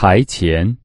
台前。